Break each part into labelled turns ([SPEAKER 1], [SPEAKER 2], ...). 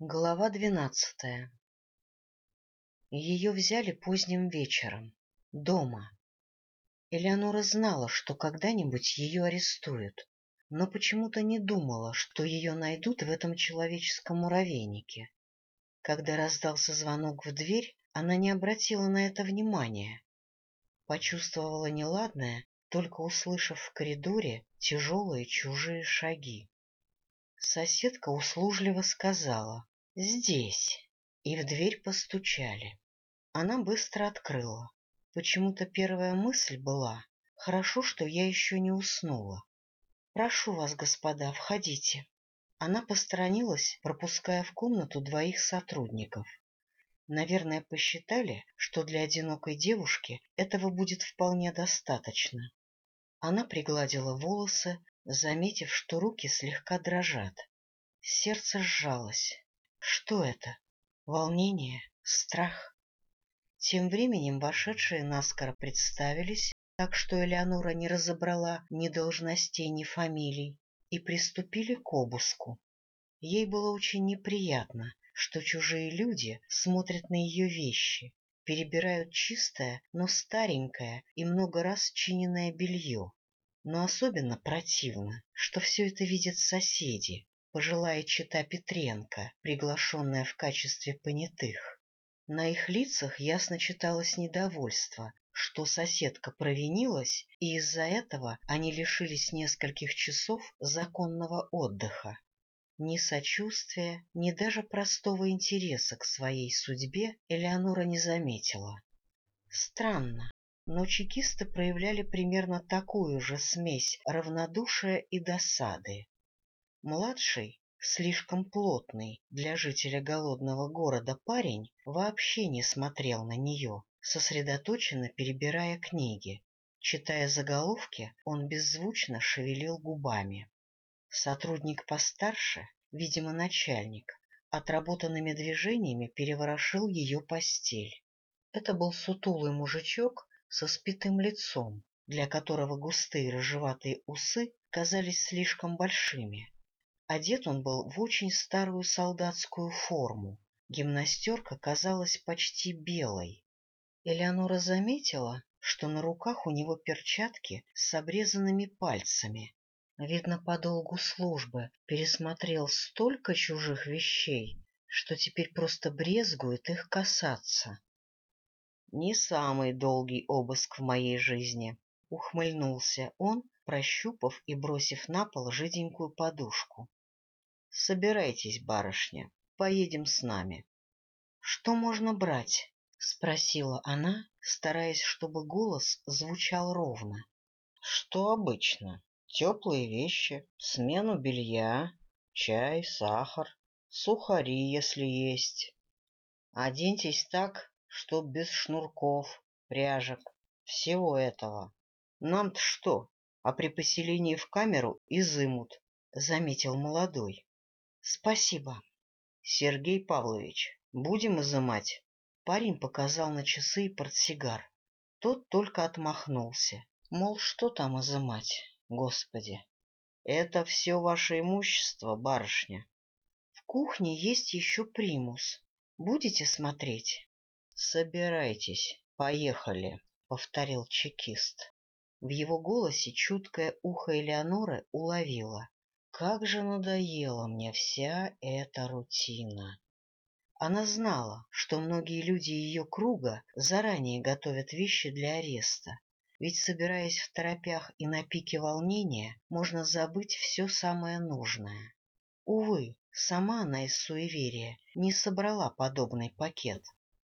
[SPEAKER 1] Глава двенадцатая Ее взяли поздним вечером, дома. Элеонора знала, что когда-нибудь ее арестуют, но почему-то не думала, что ее найдут в этом человеческом муравейнике. Когда раздался звонок в дверь, она не обратила на это внимания. Почувствовала неладное, только услышав в коридоре тяжелые чужие шаги. Соседка услужливо сказала «Здесь», и в дверь постучали. Она быстро открыла. Почему-то первая мысль была «Хорошо, что я еще не уснула». «Прошу вас, господа, входите». Она посторонилась, пропуская в комнату двоих сотрудников. Наверное, посчитали, что для одинокой девушки этого будет вполне достаточно. Она пригладила волосы, заметив, что руки слегка дрожат. Сердце сжалось. Что это? Волнение? Страх? Тем временем вошедшие наскоро представились, так что Элеонора не разобрала ни должностей, ни фамилий, и приступили к обыску. Ей было очень неприятно, что чужие люди смотрят на ее вещи, перебирают чистое, но старенькое и много раз чиненное белье. Но особенно противно, что все это видят соседи, пожилая чита Петренко, приглашенная в качестве понятых. На их лицах ясно читалось недовольство, что соседка провинилась, и из-за этого они лишились нескольких часов законного отдыха. Ни сочувствия, ни даже простого интереса к своей судьбе Элеонора не заметила. Странно, но чекисты проявляли примерно такую же смесь равнодушия и досады. Младший, слишком плотный для жителя голодного города парень, вообще не смотрел на нее, сосредоточенно перебирая книги. Читая заголовки, он беззвучно шевелил губами. Сотрудник постарше, видимо, начальник, отработанными движениями переворошил ее постель. Это был сутулый мужичок со спитым лицом, для которого густые рыжеватые усы казались слишком большими. Одет он был в очень старую солдатскую форму. Гимнастерка казалась почти белой. Элеонора заметила, что на руках у него перчатки с обрезанными пальцами. Видно, по долгу службы пересмотрел столько чужих вещей, что теперь просто брезгует их касаться. «Не самый долгий обыск в моей жизни», — ухмыльнулся он, прощупав и бросив на пол жиденькую подушку. — Собирайтесь, барышня, поедем с нами. — Что можно брать? — спросила она, стараясь, чтобы голос звучал ровно. — Что обычно? Теплые вещи, смену белья, чай, сахар, сухари, если есть. Оденьтесь так, чтоб без шнурков, пряжек, всего этого. Нам-то что, а при поселении в камеру изымут, — заметил молодой. Спасибо. Сергей Павлович, будем изымать. Парень показал на часы и портсигар. Тот только отмахнулся. Мол, что там изымать, господи. Это все ваше имущество, барышня. В кухне есть еще примус. Будете смотреть? Собирайтесь, поехали, повторил чекист. В его голосе чуткое ухо Элеоноры уловило. Как же надоела мне вся эта рутина! Она знала, что многие люди ее круга заранее готовят вещи для ареста, ведь, собираясь в торопях и на пике волнения, можно забыть все самое нужное. Увы, сама она из суеверия не собрала подобный пакет.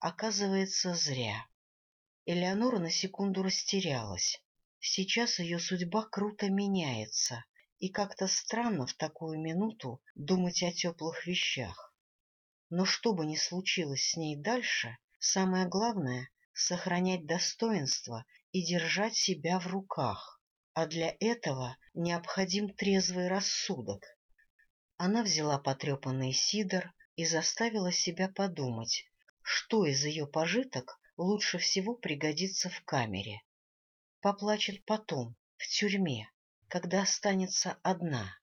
[SPEAKER 1] Оказывается, зря. Элеонора на секунду растерялась. Сейчас ее судьба круто меняется, и как-то странно в такую минуту думать о теплых вещах. Но что бы ни случилось с ней дальше, самое главное — сохранять достоинство и держать себя в руках, а для этого необходим трезвый рассудок. Она взяла потрепанный сидор и заставила себя подумать, что из ее пожиток лучше всего пригодится в камере. Поплачет потом, в тюрьме, когда останется одна.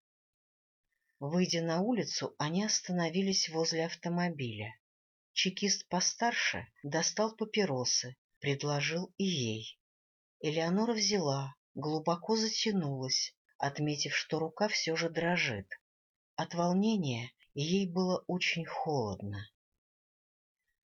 [SPEAKER 1] Выйдя на улицу, они остановились возле автомобиля. Чекист постарше достал папиросы, предложил и ей. Элеонора взяла, глубоко затянулась, отметив, что рука все же дрожит. От волнения ей было очень холодно.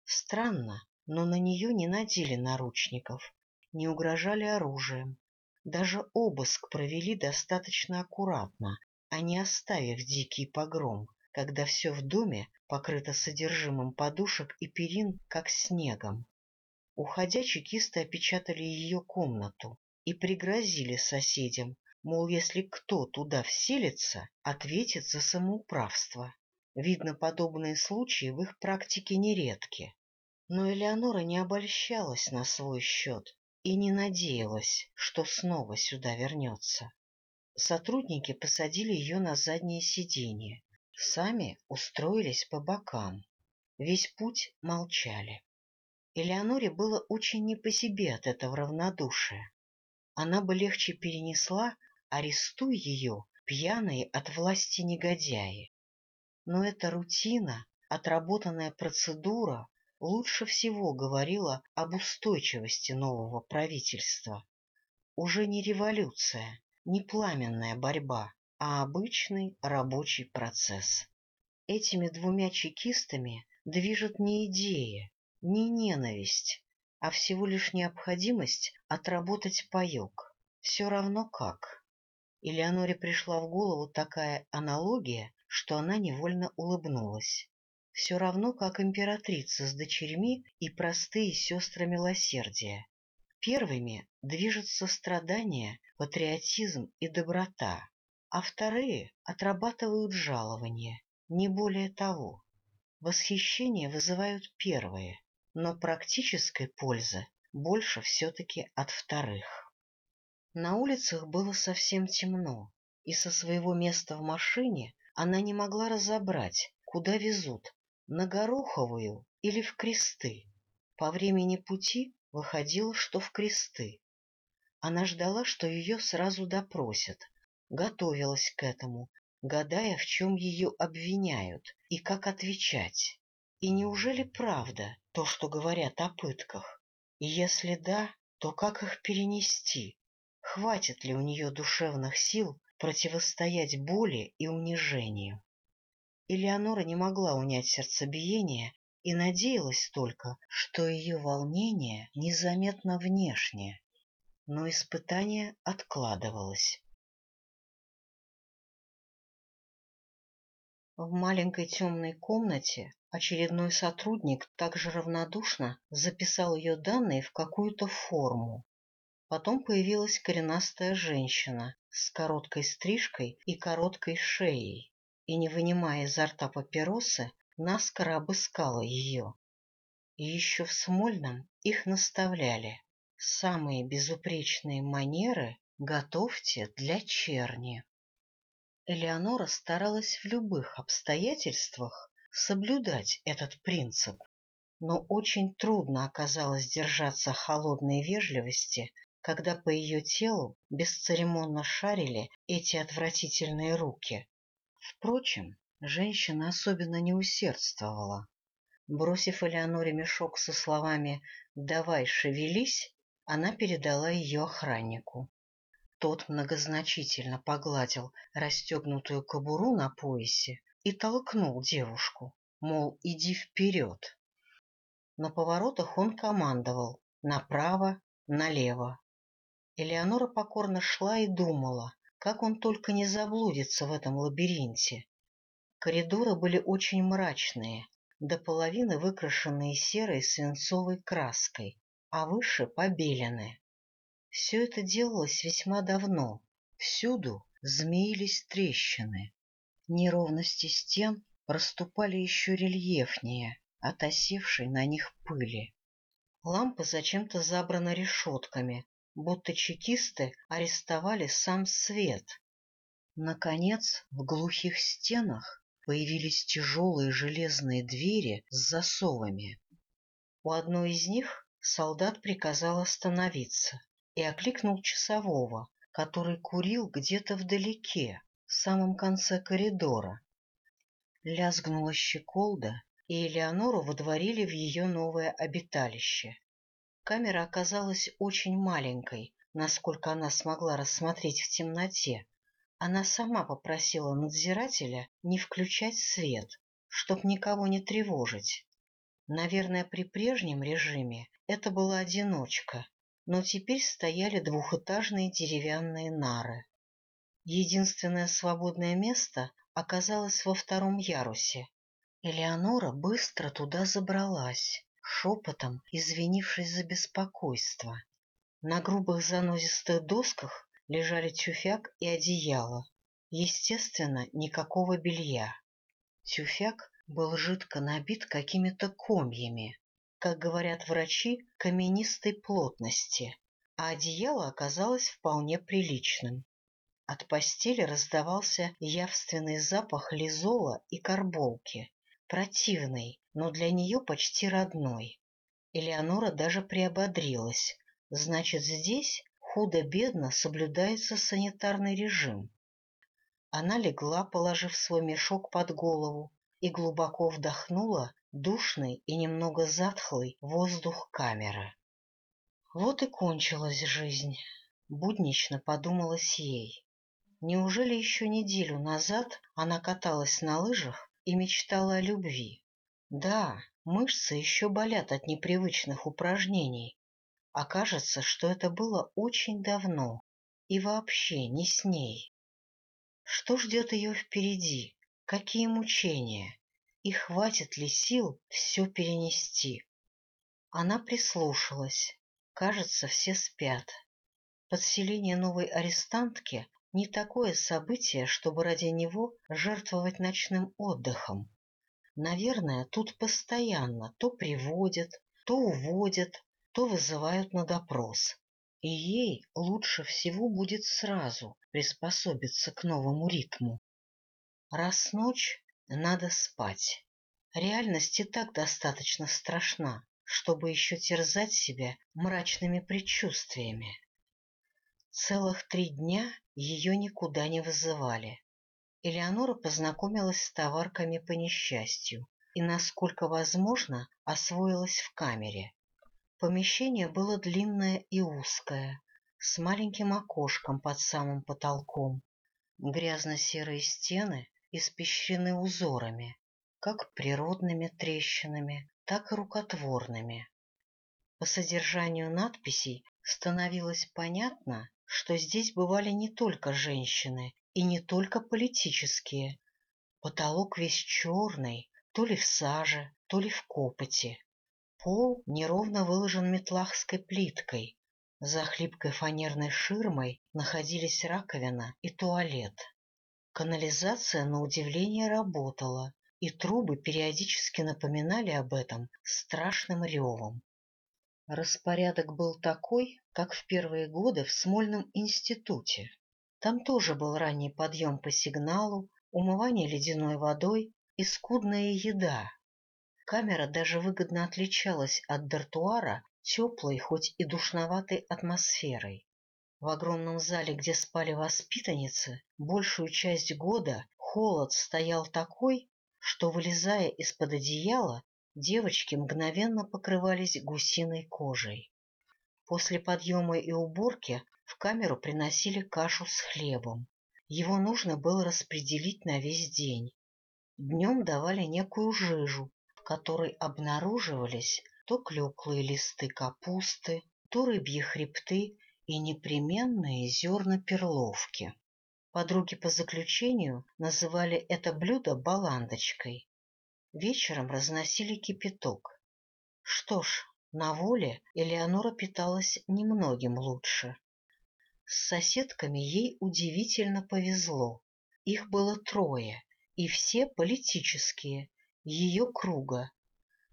[SPEAKER 1] Странно, но на нее не надели наручников, не угрожали оружием. Даже обыск провели достаточно аккуратно, а не оставив дикий погром, когда все в доме покрыто содержимым подушек и перин, как снегом. Уходя, чекисты опечатали ее комнату и пригрозили соседям, мол, если кто туда вселится, ответит за самоуправство. Видно, подобные случаи в их практике нередки. Но Элеонора не обольщалась на свой счет и не надеялась, что снова сюда вернется. Сотрудники посадили ее на заднее сиденье, сами устроились по бокам. Весь путь молчали. Элеоноре было очень не по себе от этого равнодушия. Она бы легче перенесла, арестуй ее, пьяные от власти негодяи. Но эта рутина, отработанная процедура лучше всего говорила об устойчивости нового правительства. Уже не революция, не пламенная борьба, а обычный рабочий процесс. Этими двумя чекистами движет не идея, не ненависть, а всего лишь необходимость отработать паек. Все равно как. Элеоноре пришла в голову такая аналогия, что она невольно улыбнулась все равно как императрица с дочерьми и простые сестры милосердия. Первыми движет сострадание, патриотизм и доброта, а вторые отрабатывают жалование, не более того. Восхищение вызывают первые, но практической пользы больше все-таки от вторых. На улицах было совсем темно, и со своего места в машине она не могла разобрать, куда везут на Гороховую или в Кресты. По времени пути выходило, что в Кресты. Она ждала, что ее сразу допросят, готовилась к этому, гадая, в чем ее обвиняют и как отвечать. И неужели правда то, что говорят о пытках? И если да, то как их перенести? Хватит ли у нее душевных сил противостоять боли и унижению? Элеонора не могла унять сердцебиение и надеялась только, что ее волнение незаметно внешне, но испытание откладывалось. В маленькой темной комнате очередной сотрудник также равнодушно записал ее данные в какую-то форму. Потом появилась коренастая женщина с короткой стрижкой и короткой шеей и, не вынимая изо рта папиросы, наскоро обыскала ее. И еще в Смольном их наставляли. Самые безупречные манеры готовьте для черни. Элеонора старалась в любых обстоятельствах соблюдать этот принцип, но очень трудно оказалось держаться холодной вежливости, когда по ее телу бесцеремонно шарили эти отвратительные руки. Впрочем, женщина особенно не усердствовала. Бросив Элеоноре мешок со словами «давай, шевелись», она передала ее охраннику. Тот многозначительно погладил расстегнутую кобуру на поясе и толкнул девушку, мол, иди вперед. На поворотах он командовал направо, налево. Элеонора покорно шла и думала, как он только не заблудится в этом лабиринте. Коридоры были очень мрачные, до половины выкрашенные серой свинцовой краской, а выше побелены. Все это делалось весьма давно. Всюду змеились трещины. Неровности стен проступали еще рельефнее от осевшей на них пыли. Лампы зачем-то забраны решетками, будто чекисты арестовали сам свет. Наконец, в глухих стенах появились тяжелые железные двери с засовами. У одной из них солдат приказал остановиться и окликнул часового, который курил где-то вдалеке, в самом конце коридора. лязгнула щеколда, и Элеонору водворили в ее новое обиталище. Камера оказалась очень маленькой, насколько она смогла рассмотреть в темноте. Она сама попросила надзирателя не включать свет, чтоб никого не тревожить. Наверное, при прежнем режиме это была одиночка, но теперь стояли двухэтажные деревянные нары. Единственное свободное место оказалось во втором ярусе. Элеонора быстро туда забралась, шепотом извинившись за беспокойство. На грубых занозистых досках лежали тюфяк и одеяло. Естественно, никакого белья. Тюфяк был жидко набит какими-то комьями, как говорят врачи, каменистой плотности, а одеяло оказалось вполне приличным. От постели раздавался явственный запах лизола и карболки, противный, но для нее почти родной. Элеонора даже приободрилась. Значит, здесь худо-бедно соблюдается санитарный режим. Она легла, положив свой мешок под голову, и глубоко вдохнула душный и немного затхлый воздух камеры. Вот и кончилась жизнь, буднично подумалось ей. Неужели еще неделю назад она каталась на лыжах и мечтала о любви? Да, мышцы еще болят от непривычных упражнений. Окажется, что это было очень давно и вообще не с ней. Что ждет ее впереди? Какие мучения? И хватит ли сил все перенести? Она прислушалась. Кажется, все спят. Подселение новой арестантки не такое событие, чтобы ради него жертвовать ночным отдыхом. Наверное, тут постоянно то приводят, то уводят, то вызывают на допрос. И ей лучше всего будет сразу приспособиться к новому ритму. Раз ночь, надо спать. Реальность и так достаточно страшна, чтобы еще терзать себя мрачными предчувствиями. Целых три дня ее никуда не вызывали. Элеонора познакомилась с товарками по несчастью и, насколько возможно, освоилась в камере. Помещение было длинное и узкое, с маленьким окошком под самым потолком. Грязно-серые стены испещрены узорами, как природными трещинами, так и рукотворными. По содержанию надписей становилось понятно, что здесь бывали не только женщины и не только политические. Потолок весь черный, то ли в саже, то ли в копоти. Пол неровно выложен метлахской плиткой. За хлипкой фанерной ширмой находились раковина и туалет. Канализация, на удивление, работала, и трубы периодически напоминали об этом страшным ревом. Распорядок был такой, как в первые годы в Смольном институте. Там тоже был ранний подъем по сигналу, умывание ледяной водой и скудная еда. Камера даже выгодно отличалась от дартуара теплой, хоть и душноватой атмосферой. В огромном зале, где спали воспитанницы, большую часть года холод стоял такой, что, вылезая из-под одеяла, девочки мгновенно покрывались гусиной кожей. После подъема и уборки в камеру приносили кашу с хлебом. Его нужно было распределить на весь день. Днем давали некую жижу, в которой обнаруживались то клеклые листы капусты, то рыбьи хребты и непременные зерна перловки. Подруги по заключению называли это блюдо баландочкой. Вечером разносили кипяток. Что ж, на воле Элеонора питалась немногим лучше. С соседками ей удивительно повезло. Их было трое, и все политические, ее круга.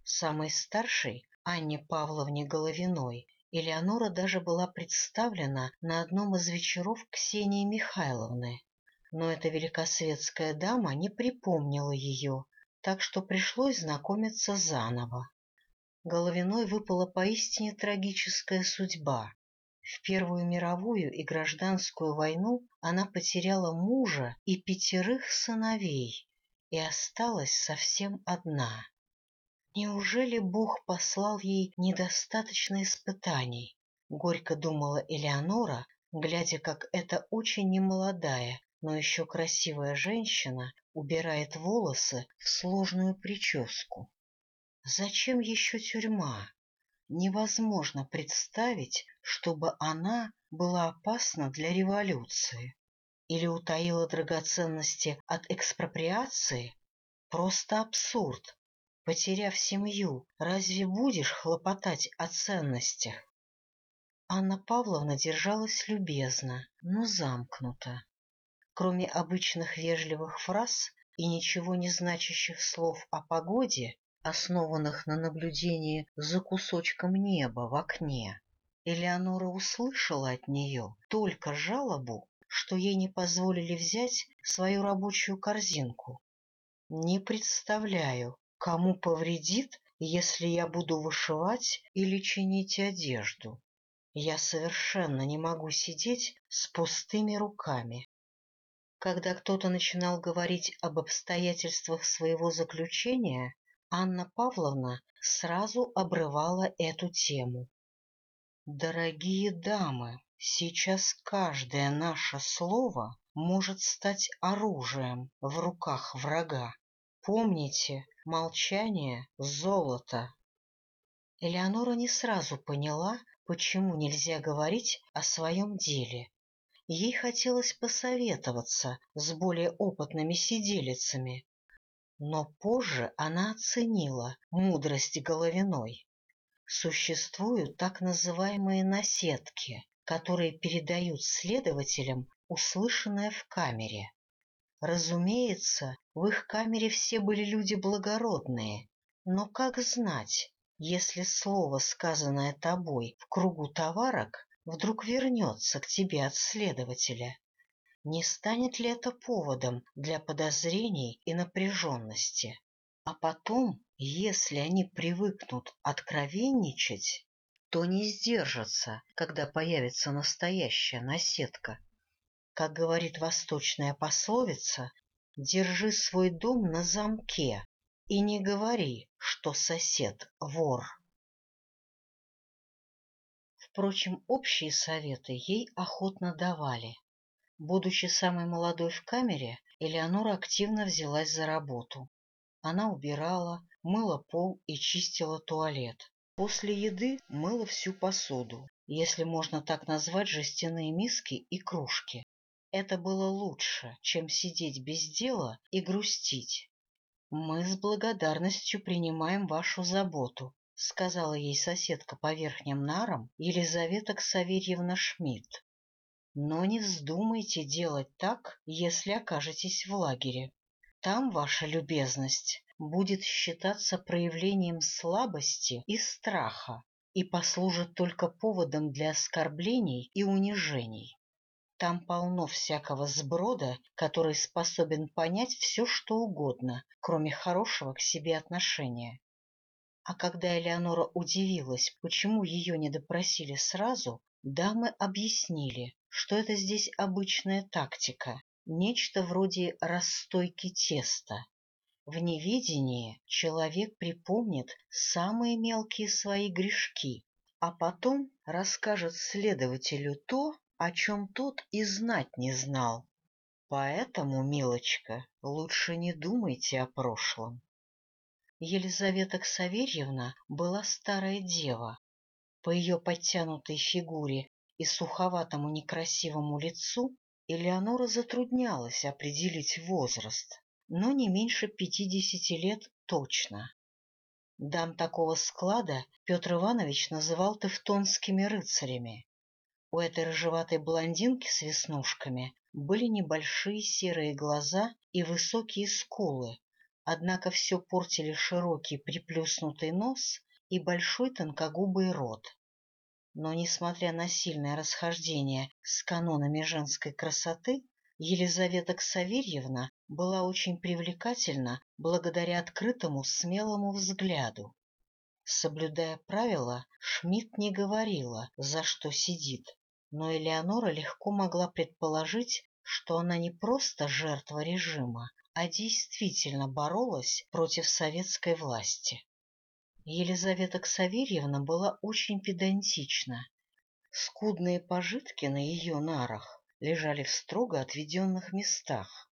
[SPEAKER 1] Самой старшей, Анне Павловне Головиной, Элеонора даже была представлена на одном из вечеров Ксении Михайловны. Но эта великосветская дама не припомнила ее, так что пришлось знакомиться заново. Головиной выпала поистине трагическая судьба. В Первую мировую и гражданскую войну она потеряла мужа и пятерых сыновей. и осталась совсем одна. Неужели Бог послал ей недостаточно испытаний? Горько думала Элеонора, глядя, как эта очень немолодая, но еще красивая женщина убирает волосы в сложную прическу. Зачем еще тюрьма? Невозможно представить, чтобы она была опасна для революции. Или утаила драгоценности от экспроприации? Просто абсурд. Потеряв семью, разве будешь хлопотать о ценностях? Анна Павловна держалась любезно, но замкнуто. Кроме обычных вежливых фраз и ничего не значащих слов о погоде, основанных на наблюдении за кусочком неба в окне, Элеонора услышала от нее только жалобу, что ей не позволили взять свою рабочую корзинку. Не представляю, кому повредит, если я буду вышивать или чинить одежду. Я совершенно не могу сидеть с пустыми руками. Когда кто-то начинал говорить об обстоятельствах своего заключения, Анна Павловна сразу обрывала эту тему. Дорогие дамы, сейчас каждое наше слово может стать оружием в руках врага. Помните, молчание — золото. Элеонора не сразу поняла, почему нельзя говорить о своем деле. Ей хотелось посоветоваться с более опытными сиделицами, но позже она оценила мудрость Головиной. Существуют так называемые наседки, которые передают следователям услышанное в камере. Разумеется, в их камере все были люди благородные, но как знать, если слово, сказанное тобой в кругу товарок, вдруг вернется к тебе от следователя? Не станет ли это поводом для подозрений и напряженности? А потом, если они привыкнут откровенничать, то не сдержатся, когда появится настоящая наседка. Как говорит восточная пословица, держи свой дом на замке и не говори, что сосед вор. Впрочем, общие советы ей охотно давали. Будучи самой молодой в камере, Элеонора активно взялась за работу. Она убирала, мыла пол и чистила туалет. После еды мыла всю посуду, если можно так назвать жестяные миски и кружки. Это было лучше, чем сидеть без дела и грустить. «Мы с благодарностью принимаем вашу заботу», — сказала ей соседка по верхним нарам Елизавета Ксаверьевна Шмидт. «Но не вздумайте делать так, если окажетесь в лагере. Там ваша любезность будет считаться проявлением слабости и страха и послужит только поводом для оскорблений и унижений. Там полно всякого сброда, который способен понять все, что угодно, кроме хорошего к себе отношения. А когда Элеонора удивилась, почему ее не допросили сразу, дамы объяснили, что это здесь обычная тактика, нечто вроде расстойки теста. В неведении человек припомнит самые мелкие свои грешки, а потом расскажет следователю то, о чем тот и знать не знал. Поэтому, милочка, лучше не думайте о прошлом. Елизавета Ксаверьевна была старая дева. По ее подтянутой фигуре и суховатому некрасивому лицу Элеонора затруднялась определить возраст, но не меньше пятидесяти лет точно. Дам такого склада Петр Иванович называл тевтонскими рыцарями. У этой рыжеватой блондинки с веснушками были небольшие серые глаза и высокие скулы, однако все портили широкий приплюснутый нос и большой тонкогубый рот. Но, несмотря на сильное расхождение с канонами женской красоты, Елизавета Ксаверьевна была очень привлекательна благодаря открытому смелому взгляду. Соблюдая правила, Шмидт не говорила, за что сидит, но Элеонора легко могла предположить, что она не просто жертва режима, а действительно боролась против советской власти. Елизавета Ксаверьевна была очень педантична. Скудные пожитки на ее нарах лежали в строго отведенных местах.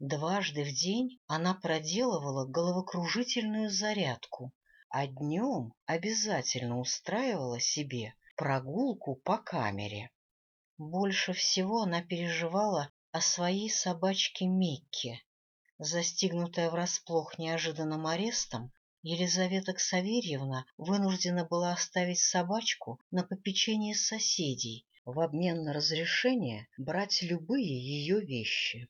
[SPEAKER 1] Дважды в день она проделывала головокружительную зарядку, а днем обязательно устраивала себе прогулку по камере. Больше всего она переживала о своей собачке Микке. Застигнутая врасплох неожиданным арестом, Елизавета Ксаверьевна вынуждена была оставить собачку на попечение соседей в обмен на разрешение брать любые ее вещи.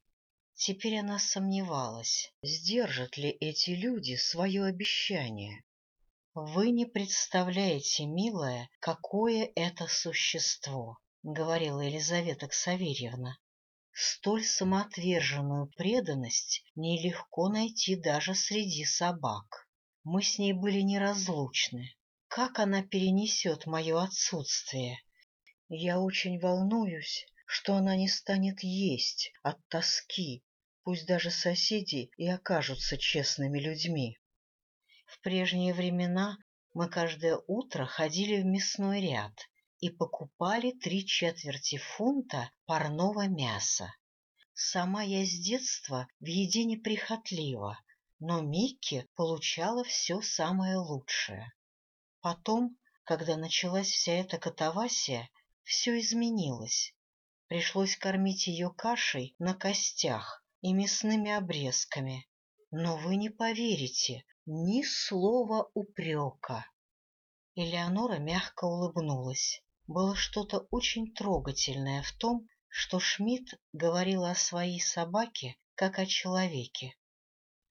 [SPEAKER 1] Теперь она сомневалась, сдержат ли эти люди свое обещание. «Вы не представляете, милая, какое это существо», — говорила Елизавета Ксаверьевна. «Столь самоотверженную преданность нелегко найти даже среди собак». Мы с ней были неразлучны. Как она перенесет мое отсутствие? Я очень волнуюсь, что она не станет есть от тоски, пусть даже соседи и окажутся честными людьми. В прежние времена мы каждое утро ходили в мясной ряд и покупали три четверти фунта парного мяса. Сама я с детства в еде неприхотлива, но Микки получала все самое лучшее. Потом, когда началась вся эта катавасия, все изменилось. Пришлось кормить ее кашей на костях и мясными обрезками. Но вы не поверите, ни слова упрека. Элеонора мягко улыбнулась. Было что-то очень трогательное в том, что Шмидт говорил о своей собаке как о человеке.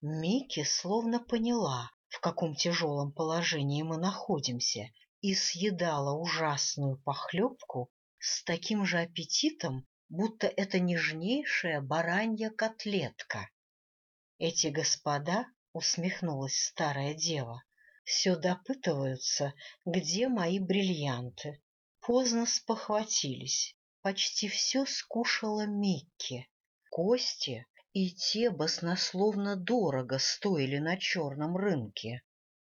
[SPEAKER 1] Микки словно поняла, в каком тяжелом положении мы находимся, и съедала ужасную похлебку с таким же аппетитом, будто это нежнейшая баранья котлетка. Эти господа, — усмехнулась старая дева, — все допытываются, где мои бриллианты. Поздно спохватились. Почти все скушала Микки. Кости и те баснословно дорого стоили на черном рынке.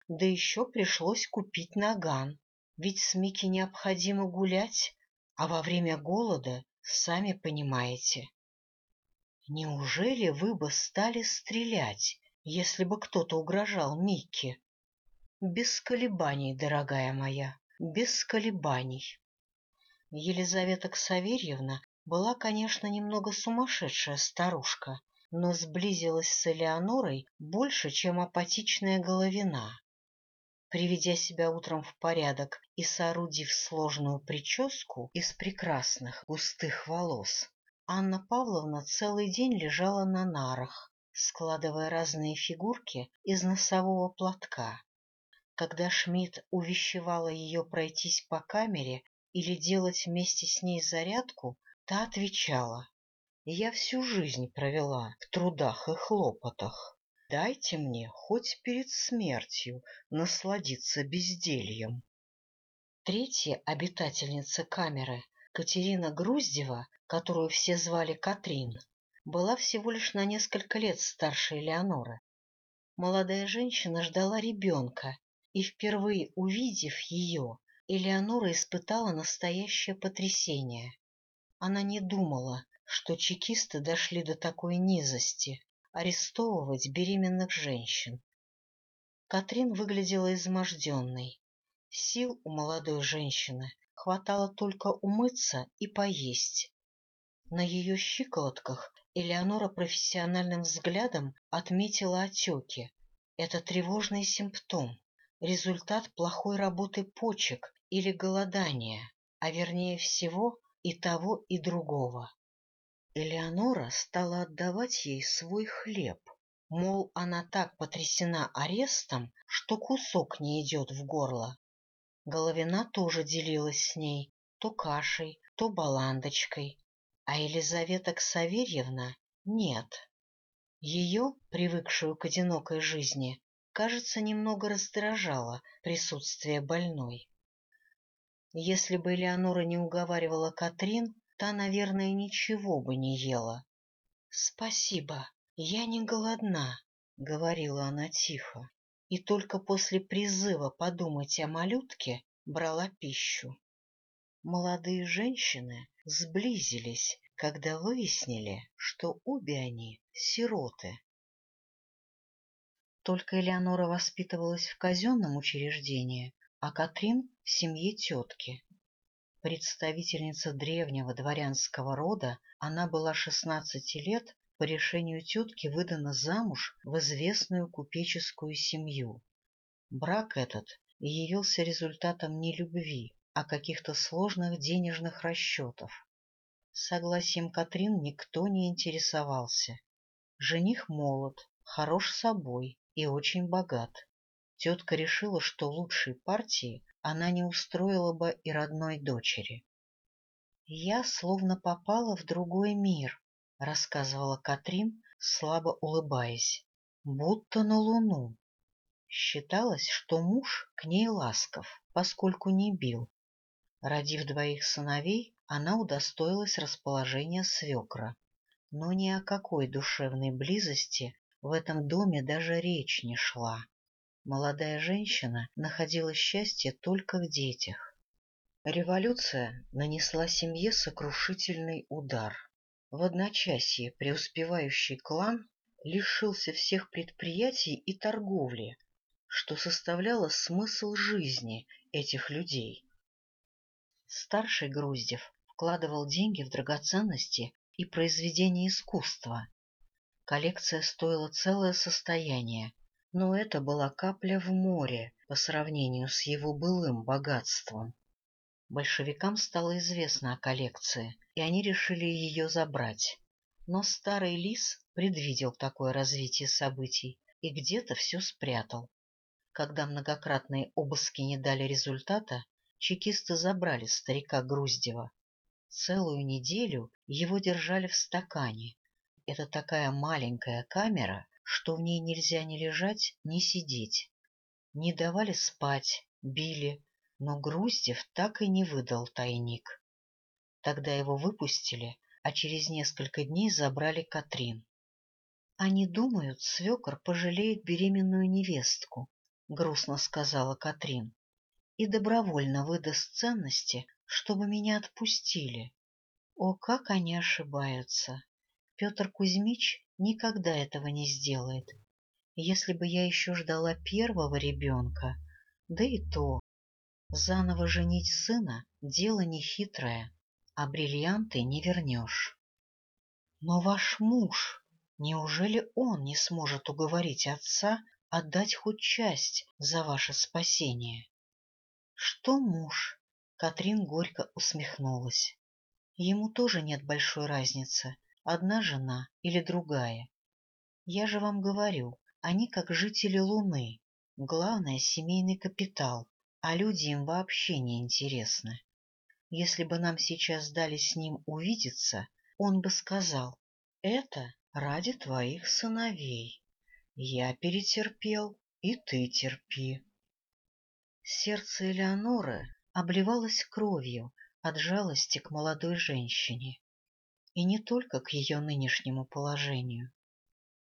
[SPEAKER 1] Да еще пришлось купить наган, ведь с Микки необходимо гулять, а во время голода, сами понимаете. Неужели вы бы стали стрелять, если бы кто-то угрожал Микки? Без колебаний, дорогая моя, без колебаний. Елизавета Ксаверьевна была, конечно, немного сумасшедшая старушка, но сблизилась с Элеонорой больше, чем апатичная головина. Приведя себя утром в порядок и соорудив сложную прическу из прекрасных густых волос, Анна Павловна целый день лежала на нарах, складывая разные фигурки из носового платка. Когда Шмидт увещевала ее пройтись по камере или делать вместе с ней зарядку, та отвечала я всю жизнь провела в трудах и хлопотах. Дайте мне хоть перед смертью насладиться бездельем. Третья обитательница камеры, Катерина Груздева, которую все звали Катрин, была всего лишь на несколько лет старше Элеоноры. Молодая женщина ждала ребенка, и, впервые увидев ее, Элеонора испытала настоящее потрясение. Она не думала, что чекисты дошли до такой низости — арестовывать беременных женщин. Катрин выглядела изможденной. Сил у молодой женщины хватало только умыться и поесть. На ее щиколотках Элеонора профессиональным взглядом отметила отеки. Это тревожный симптом, результат плохой работы почек или голодания, а вернее всего и того, и другого. Элеонора стала отдавать ей свой хлеб, мол, она так потрясена арестом, что кусок не идет в горло. Головина тоже делилась с ней то кашей, то баландочкой, а Елизавета Ксаверьевна — нет. Ее, привыкшую к одинокой жизни, кажется, немного раздражало присутствие больной. Если бы Элеонора не уговаривала Катрин, та, наверное, ничего бы не ела. — Спасибо, — Я не голодна, — говорила она тихо, и только после призыва подумать о малютке брала пищу. Молодые женщины сблизились, когда выяснили, что обе они сироты. Только Элеонора воспитывалась в казенном учреждении, а Катрин — в семье тетки. Представительница древнего дворянского рода, она была шестнадцати лет, по решению тетки выдана замуж в известную купеческую семью. Брак этот явился результатом не любви, а каких-то сложных денежных расчетов. Согласием Катрин никто не интересовался. Жених молод, хорош собой и очень богат. Тетка решила, что лучшей партии она не устроила бы и родной дочери. «Я словно попала в другой мир», — рассказывала Катрин, слабо улыбаясь, — «будто на луну». Считалось, что муж к ней ласков, поскольку не бил, Родив двоих сыновей, она удостоилась расположения свекра. Но ни о какой душевной близости в этом доме даже речь не шла. Молодая женщина находила счастье только в детях. Революция нанесла семье сокрушительный удар. В одночасье преуспевающий клан лишился всех предприятий и торговли, что составляло смысл жизни этих людей. Старший Груздев вкладывал деньги в драгоценности и произведения искусства. Коллекция стоила целое состояние, но это была капля в море по сравнению с его былым богатством. Большевикам стало известно о коллекции, и они решили ее забрать. Но старый лис предвидел такое развитие событий и где-то все спрятал. Когда многократные обыски не дали результата, чекисты забрали старика Груздева. Целую неделю его держали в стакане. Это такая маленькая камера, что в ней нельзя ни лежать, ни сидеть. Не давали спать, били, но Груздев так и не выдал тайник. Тогда его выпустили, а через несколько дней забрали Катрин. — Они думают, свекор пожалеет беременную невестку, — грустно сказала Катрин и добровольно выдаст ценности, чтобы меня отпустили. О, как они ошибаются! Петр Кузьмич никогда этого не сделает. Если бы я еще ждала первого ребенка, да и то. Заново женить сына — дело нехитрое, а бриллианты не вернешь. Но ваш муж, неужели он не сможет уговорить отца отдать хоть часть за ваше спасение? Что муж? Катрин горько усмехнулась. Ему тоже нет большой разницы, одна жена или другая. Я же вам говорю, они как жители Луны. Главное — семейный капитал, а люди им вообще не интересны. Если бы нам сейчас дали с ним увидеться, он бы сказал, «Это ради твоих сыновей. Я перетерпел, и ты терпи». Сердце Элеоноры обливалось кровью от жалости к молодой женщине. И не только к ее нынешнему положению.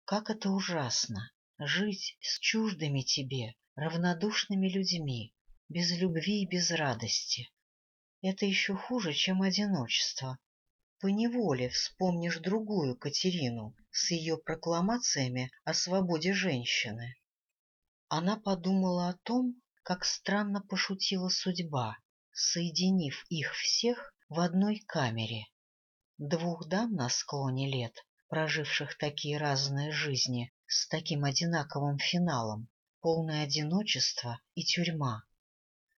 [SPEAKER 1] Как это ужасно — жить с чуждыми тебе, равнодушными людьми, без любви и без радости. Это еще хуже, чем одиночество. Поневоле вспомнишь другую Катерину с ее прокламациями о свободе женщины. Она подумала о том, как странно пошутила судьба, соединив их всех в одной камере. Двух дам на склоне лет, проживших такие разные жизни, с таким одинаковым финалом, полное одиночество и тюрьма.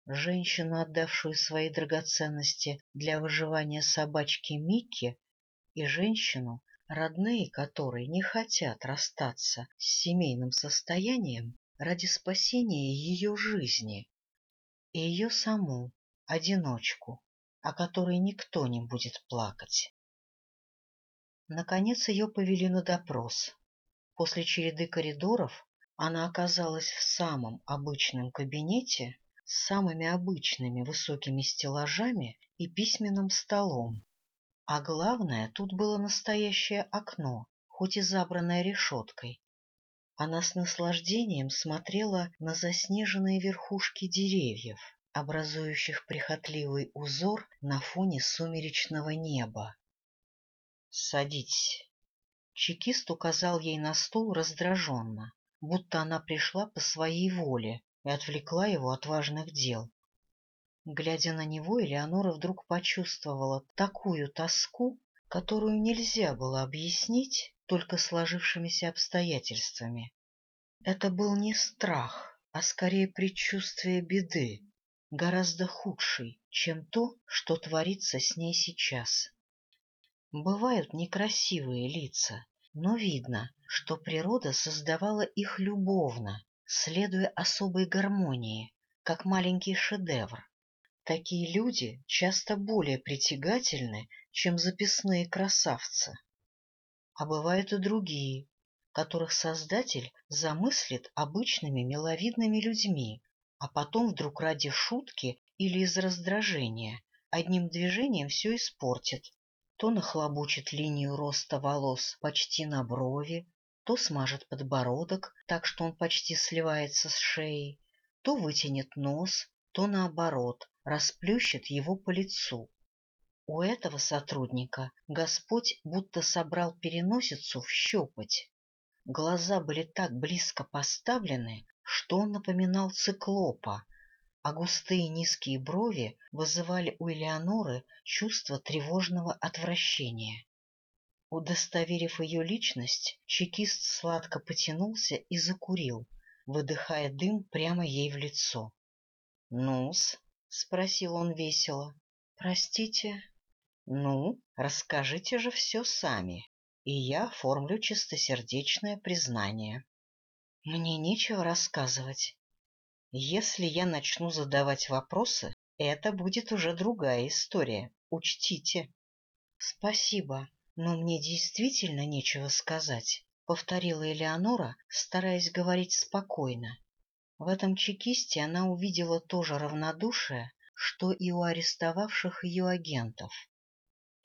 [SPEAKER 1] Женщину, отдавшую свои драгоценности для выживания собачки Микки, и женщину, родные которой не хотят расстаться с семейным состоянием, ради спасения ее жизни и ее саму, одиночку, о которой никто не будет плакать. Наконец ее повели на допрос. После череды коридоров она оказалась в самом обычном кабинете с самыми обычными высокими стеллажами и письменным столом. А главное, тут было настоящее окно, хоть и забранная решеткой. Она с наслаждением смотрела на заснеженные верхушки деревьев, образующих прихотливый узор на фоне сумеречного неба. — Садитесь. Чекист указал ей на стул раздраженно, будто она пришла по своей воле и отвлекла его от важных дел. Глядя на него, Элеонора вдруг почувствовала такую тоску, которую нельзя было объяснить только сложившимися обстоятельствами. Это был не страх, а скорее предчувствие беды, гораздо худшей, чем то, что творится с ней сейчас. Бывают некрасивые лица, но видно, что природа создавала их любовно, следуя особой гармонии, как маленький шедевр. Такие люди часто более притягательны, чем записные красавцы. А бывают и другие, которых Создатель замыслит обычными миловидными людьми, а потом вдруг ради шутки или из раздражения одним движением все испортит. То нахлобучит линию роста волос почти на брови, то смажет подбородок так, что он почти сливается с шеей, то вытянет нос, то наоборот, расплющит его по лицу. У этого сотрудника Господь будто собрал переносицу в щепоть. Глаза были так близко поставлены, что он напоминал циклопа, а густые низкие брови вызывали у Элеоноры чувство тревожного отвращения. Удостоверив ее личность, чекист сладко потянулся и закурил, выдыхая дым прямо ей в лицо. — Ну-с, — спросил он весело. — Простите. — Ну, расскажите же все сами и я оформлю чистосердечное признание. Мне нечего рассказывать. Если я начну задавать вопросы, это будет уже другая история, учтите. Спасибо, но мне действительно нечего сказать, — повторила Элеонора, стараясь говорить спокойно. В этом чекисте она увидела то же равнодушие, что и у арестовавших ее агентов.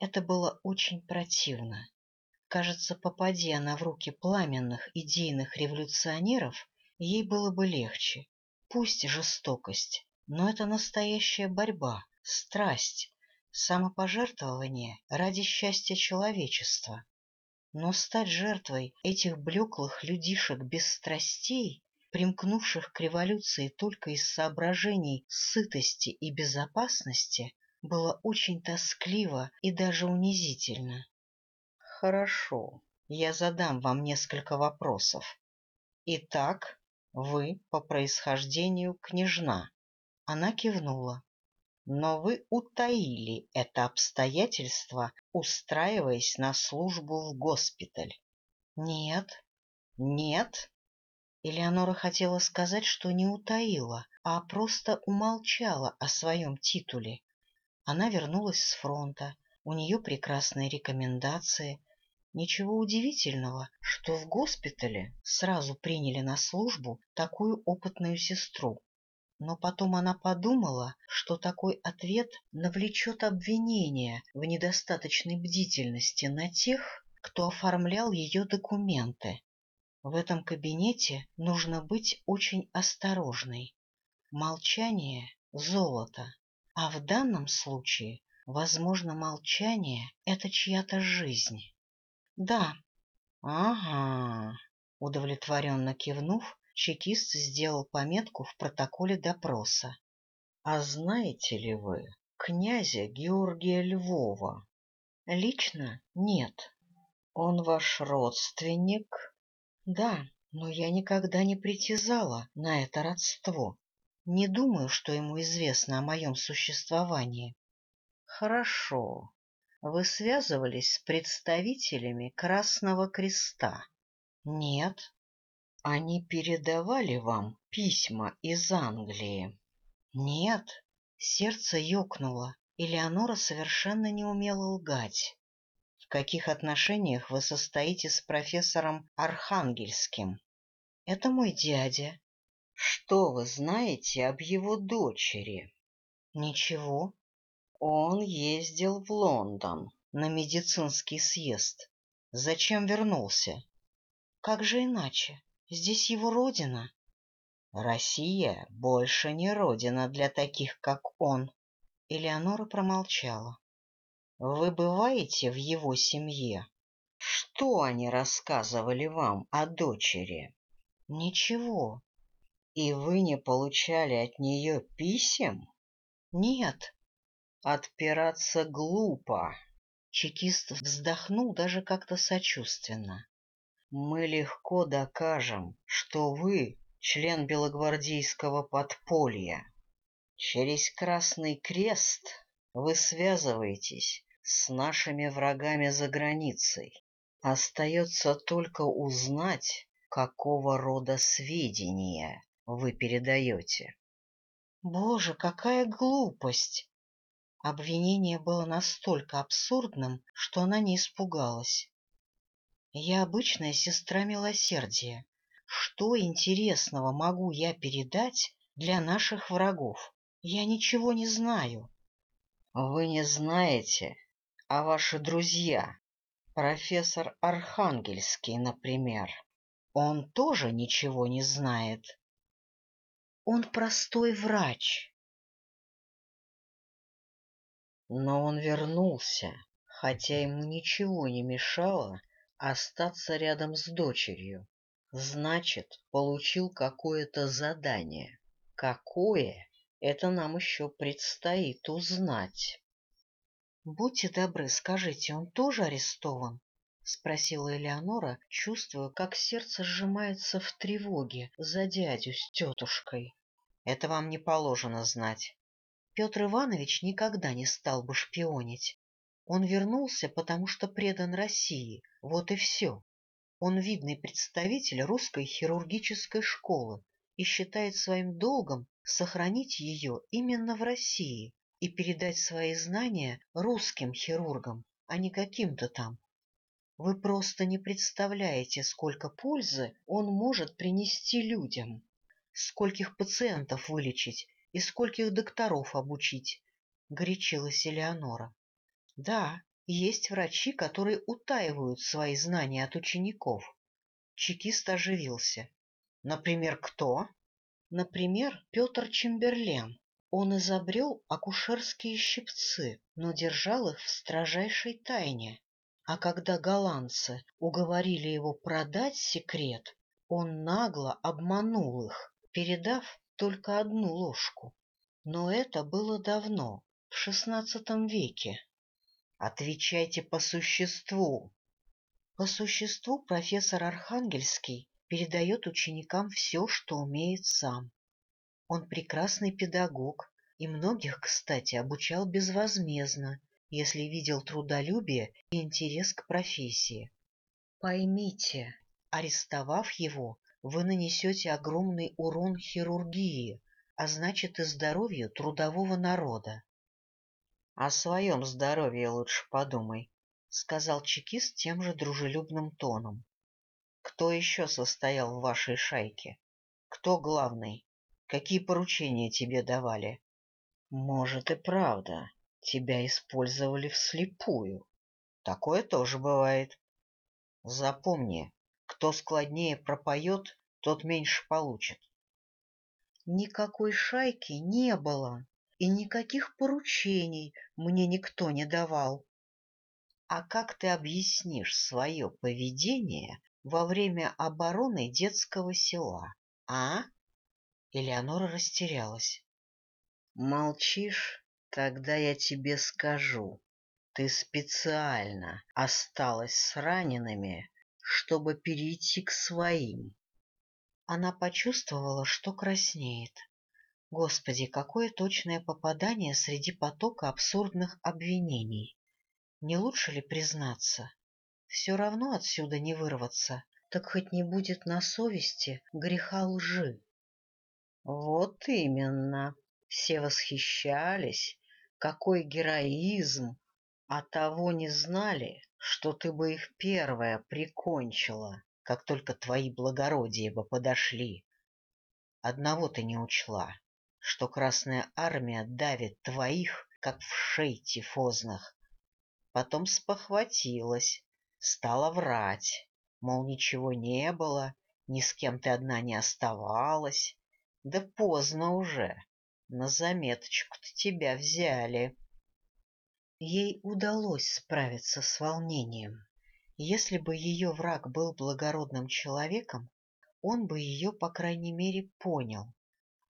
[SPEAKER 1] Это было очень противно. Кажется, попади она в руки пламенных идейных революционеров, ей было бы легче. Пусть жестокость, но это настоящая борьба, страсть, самопожертвование ради счастья человечества. Но стать жертвой этих блеклых людишек без страстей, примкнувших к революции только из соображений сытости и безопасности, было очень тоскливо и даже унизительно. Хорошо, я задам вам несколько вопросов. Итак, вы по происхождению княжна. Она кивнула. Но вы утаили это обстоятельство, устраиваясь на службу в госпиталь. Нет. Нет? Элеонора хотела сказать, что не утаила, а просто умолчала о своем титуле. Она вернулась с фронта, у нее прекрасные рекомендации, Ничего удивительного, что в госпитале сразу приняли на службу такую опытную сестру. Но потом она подумала, что такой ответ навлечет обвинение в недостаточной бдительности на тех, кто оформлял ее документы. В этом кабинете нужно быть очень осторожной. Молчание — золото, а в данном случае, возможно, молчание — это чья-то жизнь. Да. Ага. Удовлетворенно кивнув, чекист сделал пометку в протоколе допроса. А знаете ли вы князя Георгия Львова? Лично нет. Он ваш родственник? Да, но я никогда не притязала на это родство. Не думаю, что ему известно о моем существовании. Хорошо. Вы связывались с представителями Красного Креста? Нет. Они передавали вам письма из Англии? Нет. Сердце ёкнуло. Элеонора совершенно не умела лгать. В каких отношениях вы состоите с профессором Архангельским? Это мой дядя. Что вы знаете об его дочери? Ничего. Он ездил в Лондон на медицинский съезд. Зачем вернулся? Как же иначе? Здесь его родина. Россия больше не родина для таких, как он. Элеонора промолчала. Вы бываете в его семье? Что они рассказывали вам о дочери? Ничего. И вы не получали от нее писем? Нет. Отпираться глупо. Чекист вздохнул даже как-то сочувственно. Мы легко докажем, что вы член белогвардейского подполья. Через Красный Крест вы связываетесь с нашими врагами за границей. Остается только узнать, какого рода сведения вы передаете. Боже, какая глупость! Обвинение было настолько абсурдным, что она не испугалась. Я обычная сестра милосердия. Что интересного могу я передать для наших врагов? Я ничего не знаю. Вы не знаете, а ваши друзья, профессор Архангельский, например, он тоже ничего не знает. Он простой врач. Но он вернулся, хотя ему ничего не мешало остаться рядом с дочерью. Значит, получил какое-то задание. Какое? Это нам еще предстоит узнать. — Будьте добры, скажите, он тоже арестован? — спросила Элеонора, чувствуя, как сердце сжимается в тревоге за дядю с тетушкой. — Это вам не положено знать. Петр Иванович никогда не стал бы шпионить. Он вернулся, потому что предан России, вот и все. Он видный представитель русской хирургической школы и считает своим долгом сохранить ее именно в России и передать свои знания русским хирургам, а не каким-то там. Вы просто не представляете, сколько пользы он может принести людям, скольких пациентов вылечить и скольких докторов обучить, — горячилась Элеонора. Да, есть врачи, которые утаивают свои знания от учеников. Чекист оживился. Например, кто? Например, Петр Чемберлен. Он изобрел акушерские щипцы, но держал их в строжайшей тайне. А когда голландцы уговорили его продать секрет, он нагло обманул их, передав только одну ложку. Но это было давно, в шестнадцатом веке. Отвечайте по существу. По существу профессор Архангельский передает ученикам все, что умеет сам. Он прекрасный педагог и многих, кстати, обучал безвозмездно, если видел трудолюбие и интерес к профессии. Поймите, арестовав его, вы нанесете огромный урон хирургии, а значит и здоровью трудового народа. — О своем здоровье лучше подумай, — сказал чекист тем же дружелюбным тоном. Кто еще состоял в вашей шайке? Кто главный? Какие поручения тебе давали? Может и правда, тебя использовали вслепую. Такое тоже бывает. Запомни, кто складнее пропоет, тот меньше получит. Никакой шайки не было, и никаких поручений мне никто не давал. А как ты объяснишь свое поведение во время обороны детского села, а? Элеонора растерялась. Молчишь? Тогда я тебе скажу. Ты специально осталась с ранеными, чтобы перейти к своим. Она почувствовала, что краснеет. Господи, какое точное попадание среди потока абсурдных обвинений. Не лучше ли признаться? Все равно отсюда не вырваться, так хоть не будет на совести греха лжи. Вот именно. Все восхищались. Какой героизм! А того не знали, что ты бы их первая прикончила, как только твои благородия бы подошли. Одного ты не учла, что Красная Армия давит твоих, как в шей тифозных. Потом спохватилась, Стала врать, мол, ничего не было, ни с кем ты одна не оставалась. Да поздно уже, на заметочку-то тебя взяли. Ей удалось справиться с волнением. Если бы ее враг был благородным человеком, он бы ее, по крайней мере, понял.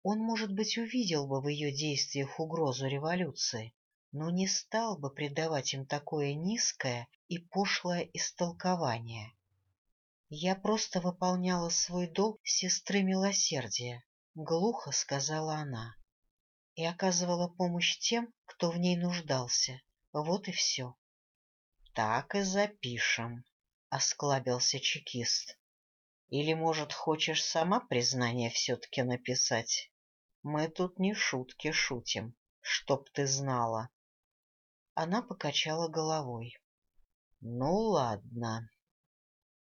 [SPEAKER 1] Он, может быть, увидел бы в ее действиях угрозу революции, но не стал бы придавать им такое низкое и пошлое истолкование. Я просто выполняла свой долг сестры милосердия, — глухо сказала она, — и оказывала помощь тем, кто в ней нуждался. Вот и все. — Так и запишем, — осклабился чекист. — Или, может, хочешь сама признание все-таки написать? Мы тут не шутки шутим, чтоб ты знала. Она покачала головой. — Ну, ладно.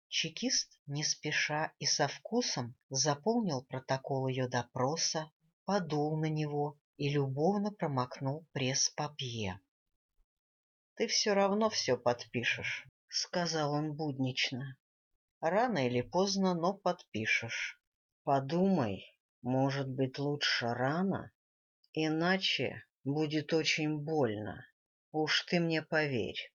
[SPEAKER 1] Чекист не спеша и со вкусом заполнил протокол ее допроса, подул на него и любовно промокнул пресс-папье. — Ты все равно все подпишешь, — сказал он буднично. — Рано или поздно, но подпишешь. Подумай, может быть, лучше рано, иначе будет очень больно. Уж ты мне поверь.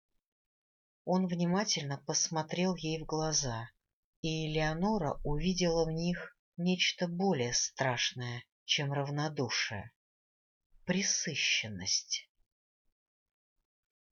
[SPEAKER 1] Он внимательно посмотрел ей в глаза, и Элеонора увидела в них нечто более страшное, чем равнодушие — присыщенность.